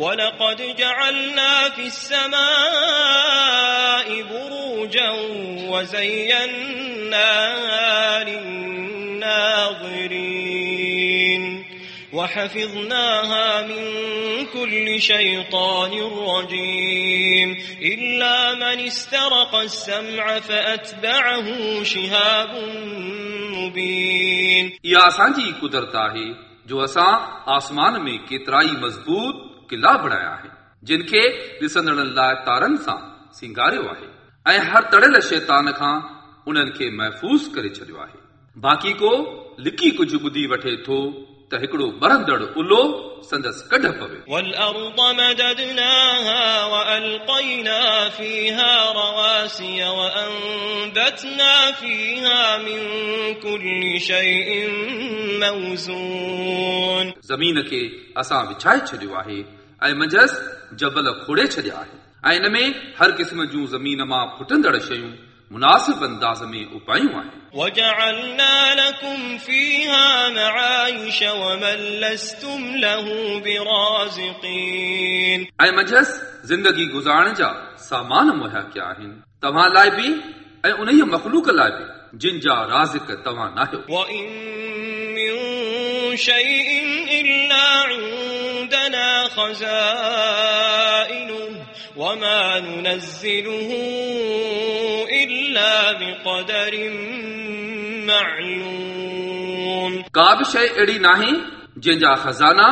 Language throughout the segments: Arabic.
ولقد جعلنا في السماء بروجا وزيناها للناظرين وحفظناها من كل شيطان رجيم إلا من استرق السمع فأتبعه شهاب مبين इहा असांजी कुदरत आहे जो असां आसमान में केतिराई मज़बूत किला बणाया आहिनि जिन खे ॾिसंदड़नि लाइ तारनि सां सिंगारियो आहे ऐं हर तड़ियल शैतान खां उन्हनि खे महफ़ूज़ करे छॾियो आहे बाक़ी को लिकी कुझु ॿुधी वठे थो त हिकिड़ो बरंदड़ उलो संदसि कढ पवे والأرض مددناها وألقينا فيها رواسي وأنبتنا فيها من كل شيء موزون ज़मीन खे असां विछाए छॾियो आहे ऐं मंझसि जबल खोड़े छॾिया आहिनि ऐं इन में हर क़िस्म जूं ज़मीन मां फुटंदड़ शयूं मुनासिब अंदाज़ में उपायूं आहिनि وجعلنا لكم فيها معايش ومن لستم له برازقين ऐं मंझसि ज़िंदगी गुज़ारण जा सामान मुहैया कया आहिनि तव्हां लाइ बि ऐं उन मख़लूक लाइ बि जिन जा राज़िक तव्हां नाहियो وإن من شيء إلا عندنا خزائنه وما ننزله إلا بقدر معلوم का बि शइ अहिड़ी नाहे जंहिंजा खज़ाना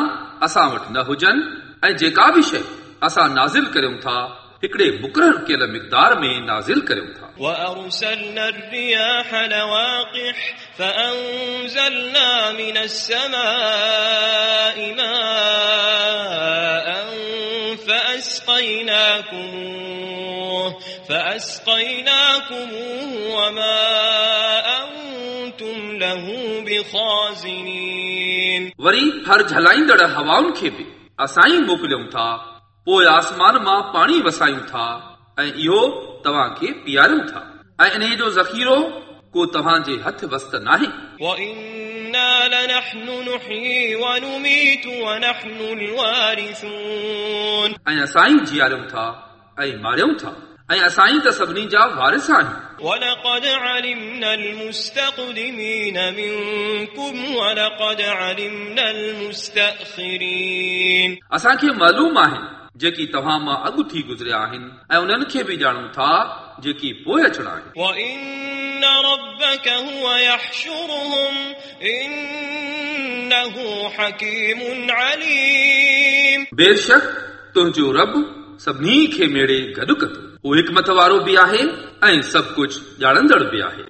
असां वटि न हुजनि ऐं जेका बि शइ असां नाज़िल करियूं था हिकिड़े मुक़ररु कयल मिक़दार में नाज़िल करियूं था وأرسلنا الرياح لواقح فأنزلنا من السماء فأسقيناكموه فأسقيناكموه وما أنتم له بخازنين वरी हर झलाईंदड़ हवाउनि खे बि असां ई मोकिलियूं था पोइ आसमान मां पाणी वसायूं था ऐं इहो तव्हांखे पीआरियूं था ऐं इन जो ज़ख़ीरो को तव्हांजे हथ वस्त नाहे وإنا لنحن نحيي ونميت ونحن الوارثون ऐं असां ई जीआरियूं था ऐं मारियूं था ऐं असां ई त सभिनी जा वारिस आहियूं ولقد علمنا المستقدمين منكم ولقد علمنا المستأخرين असांखे मालूम आहिनि जेकी तव्हां मां अॻु थी गुज़रिया आहिनि ऐं उन्हनि खे बि ॼाणूं था جيڪي پوءِ اچڻو بيشڪ تنهنجو رب سڀني کي ميڙي گڏ ڪندو. اهو حڪمت وارو به آهي ۽ سڀ ڪجهه ڄاڻندڙ به آهي.